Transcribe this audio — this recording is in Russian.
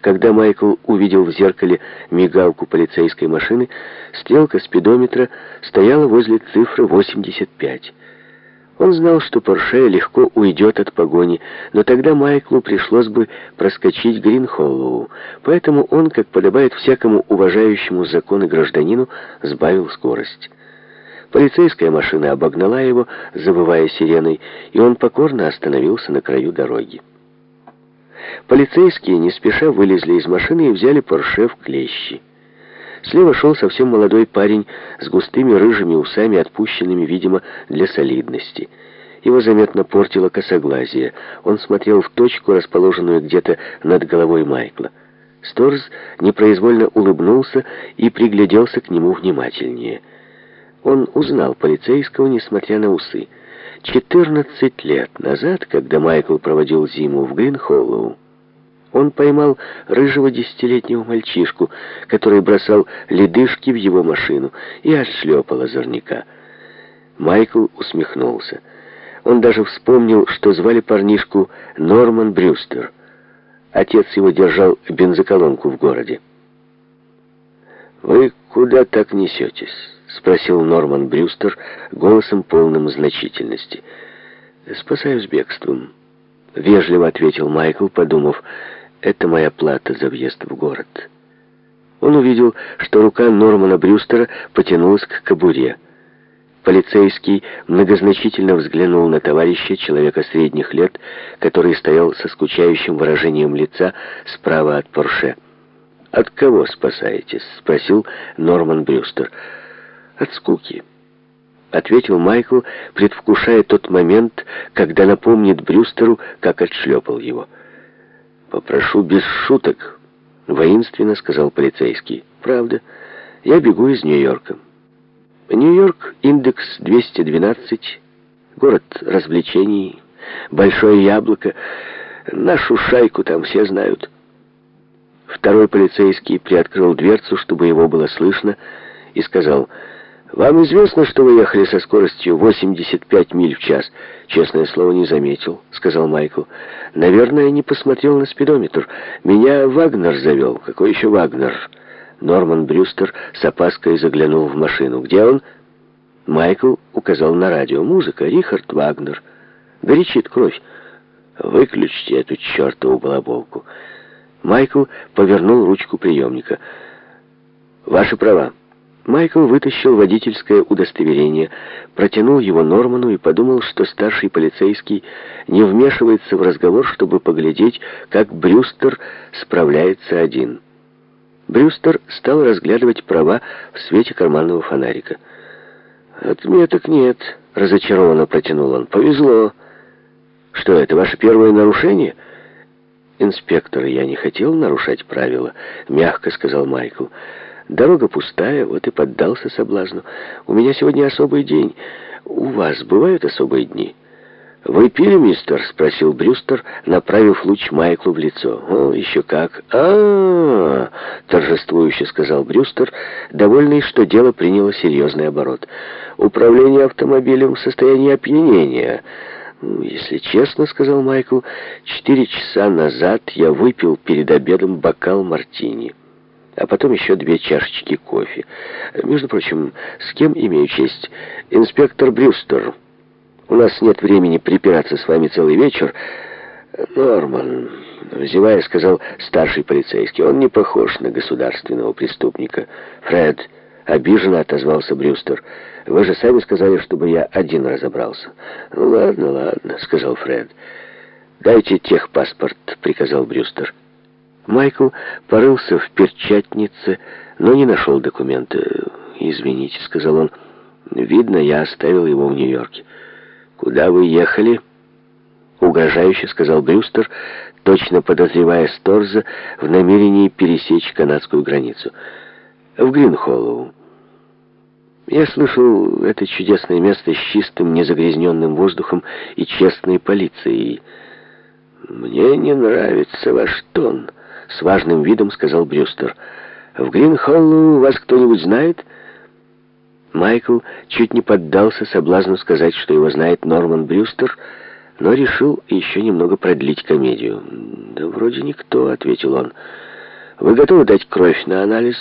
Когда Майкл увидел в зеркале мигалку полицейской машины, стрелка спидометра стояла возле цифры 85. Он знал, что Порше легко уйдет от погони, но тогда Майклу пришлось бы проскочить Гринхоллоу, поэтому он, как подобает всякому уважающему законы гражданину, сбавил скорость. Полицейская машина обогнала его, завывая сиреной, и он покорно остановился на краю дороги. Полицейские не спеша вылезли из машины и взяли Порше в клещи. Слева шел совсем молодой парень с густыми рыжими усами, отпущенными, видимо, для солидности. Его заметно портило косоглазие. Он смотрел в точку, расположенную где-то над головой Майкла. Сторз непроизвольно улыбнулся и пригляделся к нему внимательнее. Он узнал полицейского, несмотря на усы. 14 лет назад, когда Майкл проводил зиму в Гринхоллоу, он поймал рыжего десятилетнего мальчишку, который бросал ледышки в его машину, и отшлепал озорника. Майкл усмехнулся. Он даже вспомнил, что звали парнишку Норман Брюстер. Отец его держал бензоколонку в городе. «Вы куда так несетесь?» — спросил Норман Брюстер голосом полным значительности. «Спасаюсь бегством», — вежливо ответил Майкл, подумав, «это моя плата за въезд в город». Он увидел, что рука Нормана Брюстера потянулась к кобуре. Полицейский многозначительно взглянул на товарища, человека средних лет, который стоял со скучающим выражением лица справа от Порше. «От кого спасаетесь?» — спросил Норман Брюстер. «От скуки», — ответил Майкл, предвкушая тот момент, когда напомнит Брюстеру, как отшлепал его. «Попрошу без шуток», — воинственно сказал полицейский. «Правда, я бегу из Нью-Йорка». Нью-Йорк, индекс 212, город развлечений, большое яблоко. Нашу шайку там все знают». Второй полицейский приоткрыл дверцу, чтобы его было слышно, и сказал, «Вам известно, что вы ехали со скоростью 85 миль в час?» «Честное слово, не заметил», — сказал Майкл. «Наверное, не посмотрел на спидометр. Меня Вагнер завел». «Какой еще Вагнер?» Норман Брюстер с опаской заглянул в машину. «Где он?» Майкл указал на радио. «Музыка. Рихард Вагнер. Горячит кровь. Выключите эту чертову балаболку». Майкл повернул ручку приемника. «Ваши права». Майкл вытащил водительское удостоверение, протянул его Норману и подумал, что старший полицейский не вмешивается в разговор, чтобы поглядеть, как Брюстер справляется один. Брюстер стал разглядывать права в свете карманного фонарика. «Отметок нет», — разочарованно протянул он. «Повезло». «Что, это ваше первое нарушение?» «Инспектор, я не хотел нарушать правила», — мягко сказал Майкл. «Дорога пустая, вот и поддался соблазну. У меня сегодня особый день. У вас бывают особые дни?» «Вы пили, мистер?» — спросил Брюстер, направив луч Майклу в лицо. «О, еще как!» а торжествующе сказал Брюстер, довольный, что дело приняло серьезный оборот. «Управление автомобилем в состоянии опьянения». Ну, «Если честно, — сказал Майкл, — четыре часа назад я выпил перед обедом бокал мартини, а потом еще две чашечки кофе. Между прочим, с кем имею честь? Инспектор Брюстер. У нас нет времени припираться с вами целый вечер. Норман, — зевая, сказал старший полицейский, — он не похож на государственного преступника. Фред, — обиженно отозвался Брюстер, — вы же сами сказали, чтобы я один разобрался. Ну, ладно, ладно, сказал Фред. Дайте техпаспорт, приказал Брюстер. Майкл порылся в перчатнице, но не нашел документа. «Извините», — сказал он. «Видно, я оставил его в Нью-Йорке». «Куда вы ехали?» Угрожающе сказал Брюстер, точно подозревая Сторза в намерении пересечь канадскую границу. «В Гринхоллоу». Я слышал, это чудесное место с чистым, незагрязненным воздухом и честной полицией. «Мне не нравится ваш тон», — с важным видом сказал Брюстер. «В Гринхоллу вас кто-нибудь знает?» Майкл чуть не поддался соблазну сказать, что его знает Норман Брюстер, но решил еще немного продлить комедию. «Да вроде никто», — ответил он. «Вы готовы дать кровь на анализ?»